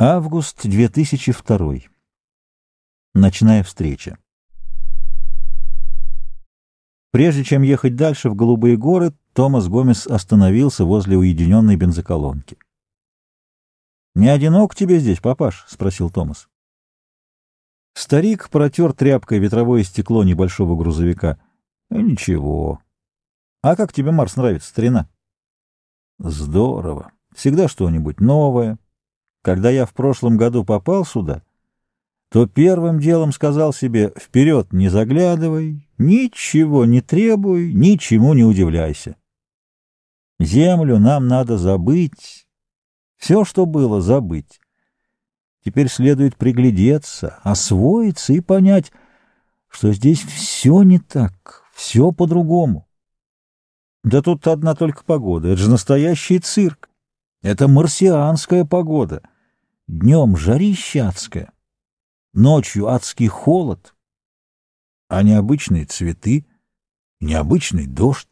Август 2002. Ночная встреча. Прежде чем ехать дальше в Голубые горы, Томас Гомес остановился возле уединенной бензоколонки. «Не одинок тебе здесь, папаш?» — спросил Томас. Старик протер тряпкой ветровое стекло небольшого грузовика. «Ничего. А как тебе Марс нравится, старина?» «Здорово. Всегда что-нибудь новое» Когда я в прошлом году попал сюда, то первым делом сказал себе «Вперед не заглядывай, ничего не требуй, ничему не удивляйся». Землю нам надо забыть, все, что было, забыть. Теперь следует приглядеться, освоиться и понять, что здесь все не так, все по-другому. Да тут одна только погода, это же настоящий цирк. Это марсианская погода. Днем жарище адское, ночью адский холод, а необычные цветы, необычный дождь,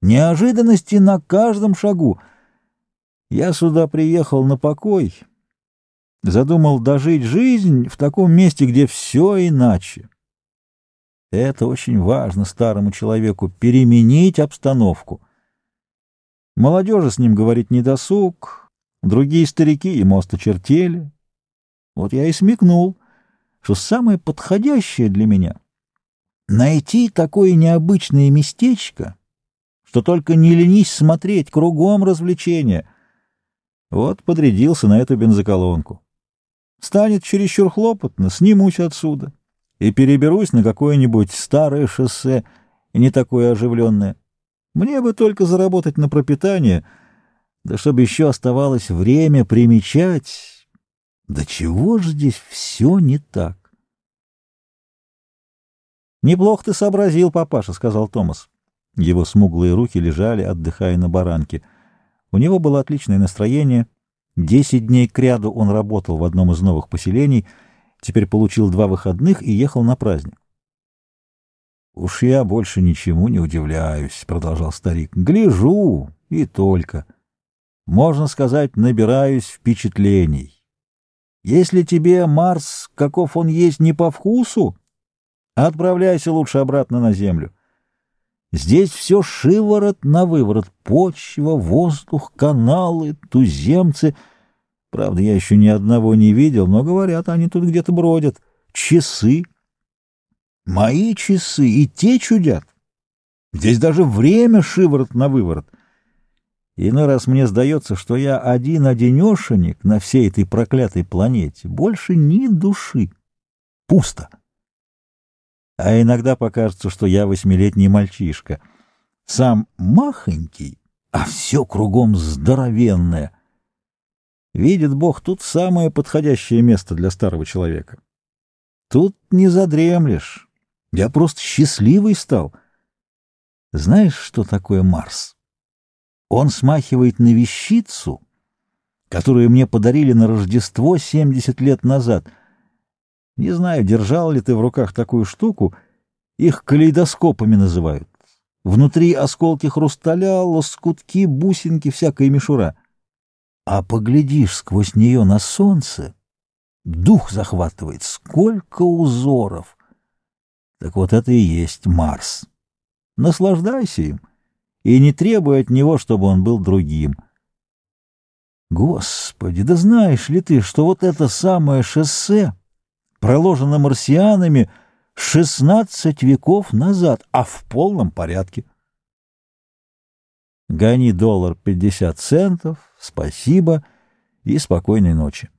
неожиданности на каждом шагу. Я сюда приехал на покой, задумал дожить жизнь в таком месте, где все иначе. Это очень важно старому человеку — переменить обстановку. Молодежи с ним говорить не досуг, другие старики ему осточертели. Вот я и смекнул, что самое подходящее для меня — найти такое необычное местечко, что только не ленись смотреть, кругом развлечения. Вот подрядился на эту бензоколонку. Станет чересчур хлопотно, снимусь отсюда и переберусь на какое-нибудь старое шоссе, не такое оживленное. Мне бы только заработать на пропитание, да чтобы еще оставалось время примечать. Да чего же здесь все не так? «Неплохо ты сообразил, папаша», — сказал Томас. Его смуглые руки лежали, отдыхая на баранке. У него было отличное настроение. Десять дней кряду он работал в одном из новых поселений, теперь получил два выходных и ехал на праздник. «Уж я больше ничему не удивляюсь», — продолжал старик. «Гляжу, и только. Можно сказать, набираюсь впечатлений. Если тебе Марс, каков он есть, не по вкусу, отправляйся лучше обратно на Землю. Здесь все шиворот на выворот, почва, воздух, каналы, туземцы. Правда, я еще ни одного не видел, но, говорят, они тут где-то бродят. Часы». Мои часы и те чудят. Здесь даже время шиворот на выворот. Иной раз мне сдается, что я один-одинешенек на всей этой проклятой планете. Больше ни души. Пусто. А иногда покажется, что я восьмилетний мальчишка. Сам махонький, а все кругом здоровенное. Видит Бог, тут самое подходящее место для старого человека. Тут не задремлешь. Я просто счастливый стал. Знаешь, что такое Марс? Он смахивает на вещицу, которую мне подарили на Рождество 70 лет назад. Не знаю, держал ли ты в руках такую штуку, их калейдоскопами называют. Внутри осколки хрусталя, лоскутки, бусинки, всякая мишура. А поглядишь сквозь нее на солнце, дух захватывает, сколько узоров! Так вот это и есть Марс. Наслаждайся им и не требуй от него, чтобы он был другим. Господи, да знаешь ли ты, что вот это самое шоссе проложено марсианами шестнадцать веков назад, а в полном порядке? Гони доллар пятьдесят центов, спасибо и спокойной ночи.